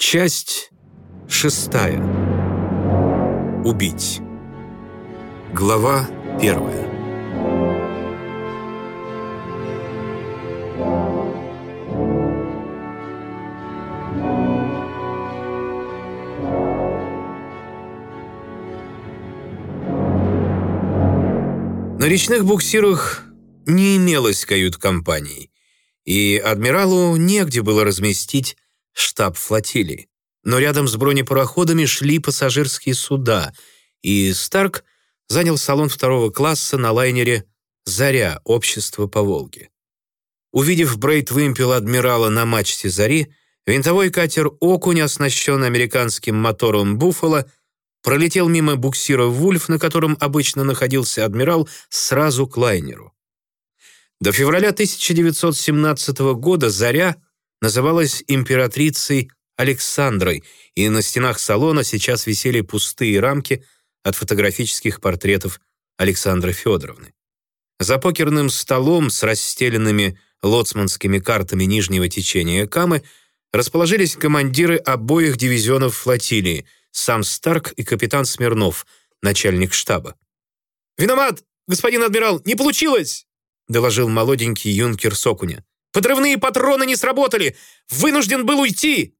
Часть шестая. Убить. Глава первая. На речных буксирах не имелось кают-компаний, и адмиралу негде было разместить штаб флотилии. Но рядом с бронепароходами шли пассажирские суда, и Старк занял салон второго класса на лайнере «Заря. Общество по Волге». Увидев брейт-вымпел адмирала на мачте «Зари», винтовой катер «Окунь», оснащенный американским мотором «Буффало», пролетел мимо буксира «Вульф», на котором обычно находился адмирал, сразу к лайнеру. До февраля 1917 года «Заря» называлась императрицей Александрой, и на стенах салона сейчас висели пустые рамки от фотографических портретов Александры Федоровны. За покерным столом с расстеленными лоцманскими картами нижнего течения Камы расположились командиры обоих дивизионов флотилии, сам Старк и капитан Смирнов, начальник штаба. «Виноват, господин адмирал, не получилось!» доложил молоденький юнкер Сокуня. Подрывные патроны не сработали! Вынужден был уйти!»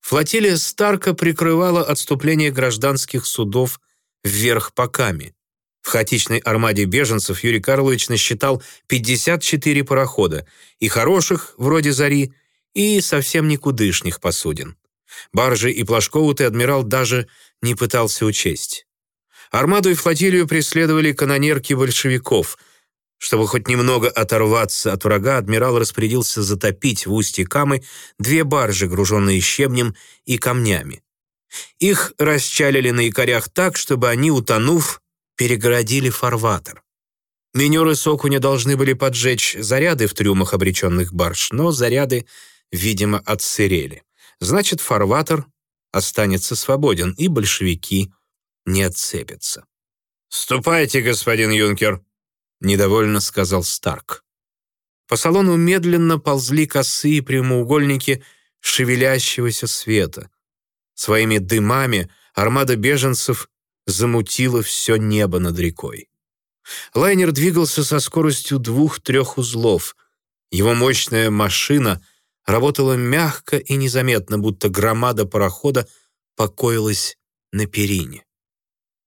Флотилия Старка прикрывала отступление гражданских судов вверх по Каме. В хаотичной армаде беженцев Юрий Карлович насчитал 54 парохода, и хороших, вроде «Зари», и совсем никудышних посудин. Баржи и плашкоуты адмирал даже не пытался учесть. Армаду и флотилию преследовали канонерки большевиков, чтобы хоть немного оторваться от врага, адмирал распорядился затопить в устье Камы две баржи, груженные щебнем и камнями. Их расчалили на якорях так, чтобы они, утонув, перегородили фарватер. Минеры Сокуня должны были поджечь заряды в трюмах обреченных барж, но заряды, видимо, отсырели. Значит, фарватер останется свободен, и большевики не отцепятся. «Ступайте, господин юнкер», — недовольно сказал Старк. По салону медленно ползли косые прямоугольники шевелящегося света. Своими дымами армада беженцев замутила все небо над рекой. Лайнер двигался со скоростью двух-трех узлов. Его мощная машина работала мягко и незаметно, будто громада парохода покоилась на перине.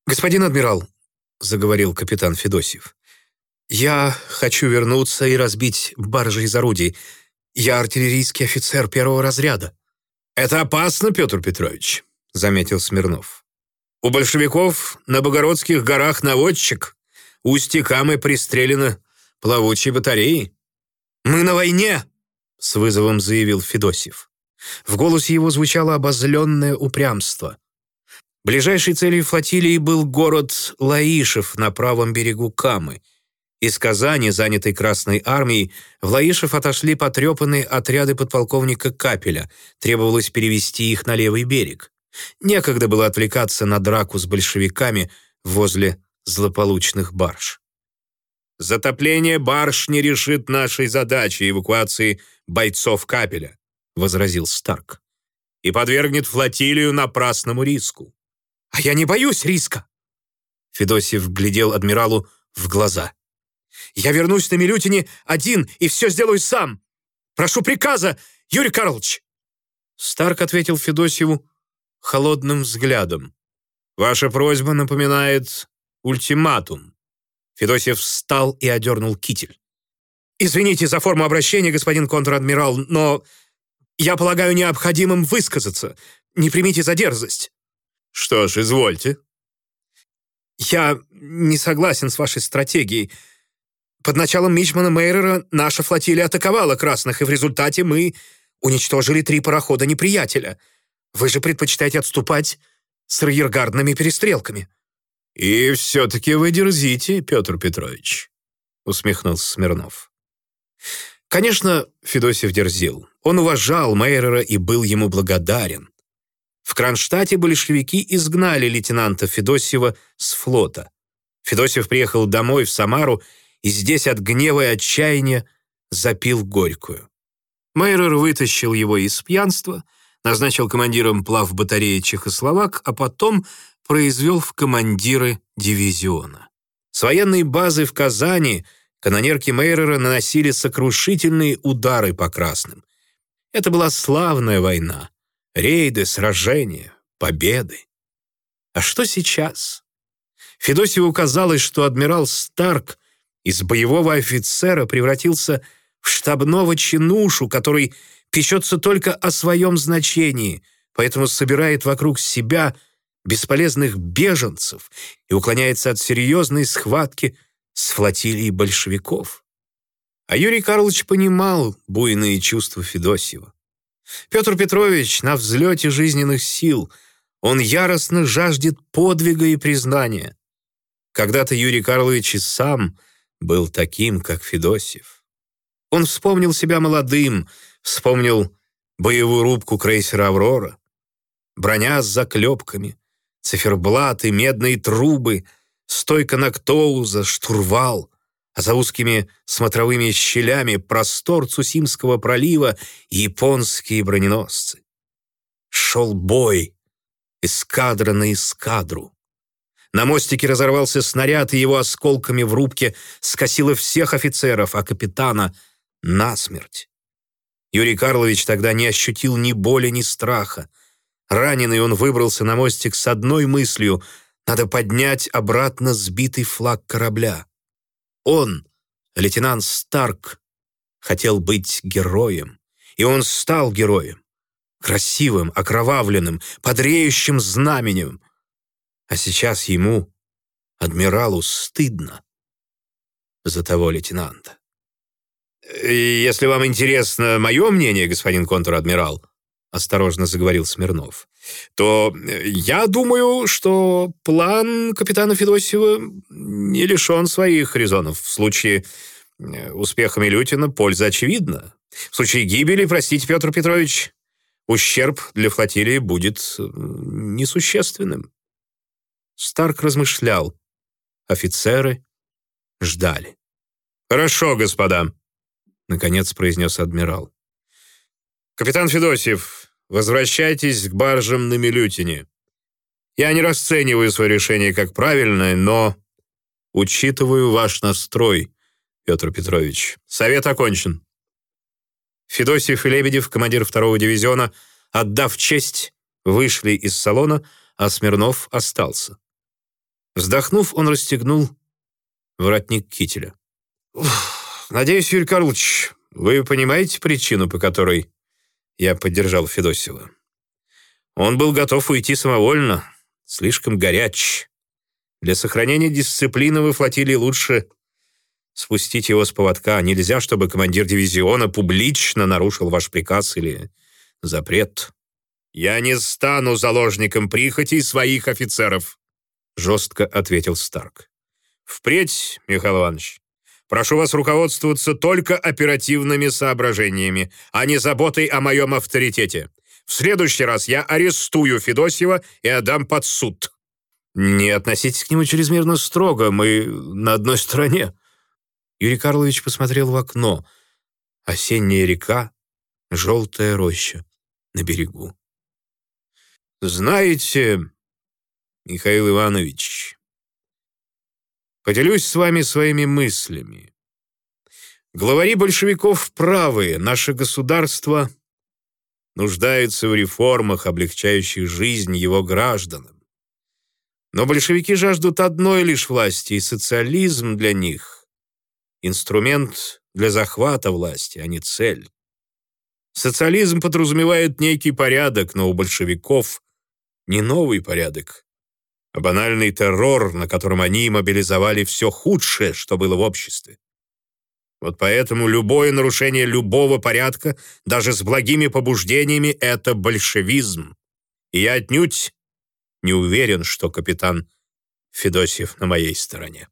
«Господин адмирал», — заговорил капитан Федосьев, «Я хочу вернуться и разбить баржи из орудий. Я артиллерийский офицер первого разряда». «Это опасно, Петр Петрович», — заметил Смирнов. «У большевиков на Богородских горах наводчик. Устье Камы пристрелено плавучей батареей». «Мы на войне!» — с вызовом заявил Федосьев. В голосе его звучало обозленное упрямство. Ближайшей целью флотилии был город Лаишев на правом берегу Камы — из Казани, занятой Красной армией, в Лаишев отошли потрепанные отряды подполковника Капеля. Требовалось перевести их на левый берег. Некогда было отвлекаться на драку с большевиками возле злополучных барж. «Затопление барж не решит нашей задачи эвакуации бойцов Капеля», — возразил Старк, «и подвергнет флотилию напрасному риску». «А я не боюсь риска!» Федосев глядел адмиралу в глаза. Я вернусь на Милютине один и все сделаю сам. Прошу приказа, Юрий Карлович!» Старк ответил Федосьеву холодным взглядом. «Ваша просьба напоминает ультиматум». Федосьев встал и одернул китель. «Извините за форму обращения, господин контр-адмирал, но я полагаю необходимым высказаться. Не примите за дерзость». «Что ж, извольте». «Я не согласен с вашей стратегией. Под началом Мичмана Мейрера наша флотилия атаковала красных, и в результате мы уничтожили три парохода неприятеля. Вы же предпочитаете отступать с арьергардными перестрелками». «И все-таки вы дерзите, Петр Петрович», — усмехнулся Смирнов. Конечно, Федосев дерзил. Он уважал Мейрера и был ему благодарен. В Кронштадте большевики изгнали лейтенанта Федосева с флота. Федосев приехал домой в Самару и здесь от гнева и отчаяния запил горькую. Мейрер вытащил его из пьянства, назначил командиром плав батареи Чехословак, а потом произвел в командиры дивизиона. С военной базы в Казани канонерки Мейрера наносили сокрушительные удары по красным. Это была славная война. Рейды, сражения, победы. А что сейчас? Федосеву казалось, что адмирал Старк из боевого офицера превратился в штабного чинушу, который печется только о своем значении, поэтому собирает вокруг себя бесполезных беженцев и уклоняется от серьезной схватки с флотилией большевиков. А Юрий Карлович понимал буйные чувства Федосева. Петр Петрович на взлете жизненных сил, он яростно жаждет подвига и признания. Когда-то Юрий Карлович и сам был таким, как Федосев. Он вспомнил себя молодым, вспомнил боевую рубку крейсера «Аврора», броня с заклепками, циферблаты, медные трубы, стойка Нактоуза, штурвал, а за узкими смотровыми щелями простор Цусимского пролива и японские броненосцы. Шел бой, эскадра на эскадру. На мостике разорвался снаряд, и его осколками в рубке скосило всех офицеров, а капитана — насмерть. Юрий Карлович тогда не ощутил ни боли, ни страха. Раненый он выбрался на мостик с одной мыслью — надо поднять обратно сбитый флаг корабля. Он, лейтенант Старк, хотел быть героем, и он стал героем. Красивым, окровавленным, подреющим знаменем. А сейчас ему, адмиралу, стыдно за того лейтенанта. «Если вам интересно мое мнение, господин контр-адмирал», осторожно заговорил Смирнов, то я думаю, что план капитана Федосева не лишен своих резонов. В случае э, успеха Милютина польза очевидна. В случае гибели, простите, Петр Петрович, ущерб для флотилии будет э, несущественным. Старк размышлял. Офицеры ждали. «Хорошо, господа», — наконец произнес адмирал. «Капитан Федосев, возвращайтесь к баржам на Милютине. Я не расцениваю свое решение как правильное, но учитываю ваш настрой, Петр Петрович. Совет окончен». Федосев и Лебедев, командир второго дивизиона, отдав честь, вышли из салона, а Смирнов остался. Вздохнув, он расстегнул воротник кителя. «Надеюсь, Юрий Карлович, вы понимаете причину, по которой я поддержал Федосева. Он был готов уйти самовольно, слишком горяч. Для сохранения дисциплины во флотилии лучше спустить его с поводка. Нельзя, чтобы командир дивизиона публично нарушил ваш приказ или запрет. «Я не стану заложником прихотей своих офицеров», жестко ответил Старк. «Впредь, Михаил Иванович, Прошу вас руководствоваться только оперативными соображениями, а не заботой о моем авторитете. В следующий раз я арестую Федосева и отдам под суд». «Не относитесь к нему чрезмерно строго, мы на одной стороне». Юрий Карлович посмотрел в окно. Осенняя река, желтая роща на берегу. «Знаете, Михаил Иванович, Поделюсь с вами своими мыслями. Главари большевиков правы, наше государство нуждается в реформах, облегчающих жизнь его гражданам. Но большевики жаждут одной лишь власти, и социализм для них — инструмент для захвата власти, а не цель. Социализм подразумевает некий порядок, но у большевиков не новый порядок, банальный террор, на котором они мобилизовали все худшее, что было в обществе. Вот поэтому любое нарушение любого порядка, даже с благими побуждениями, это большевизм. И я отнюдь не уверен, что капитан Федосьев на моей стороне.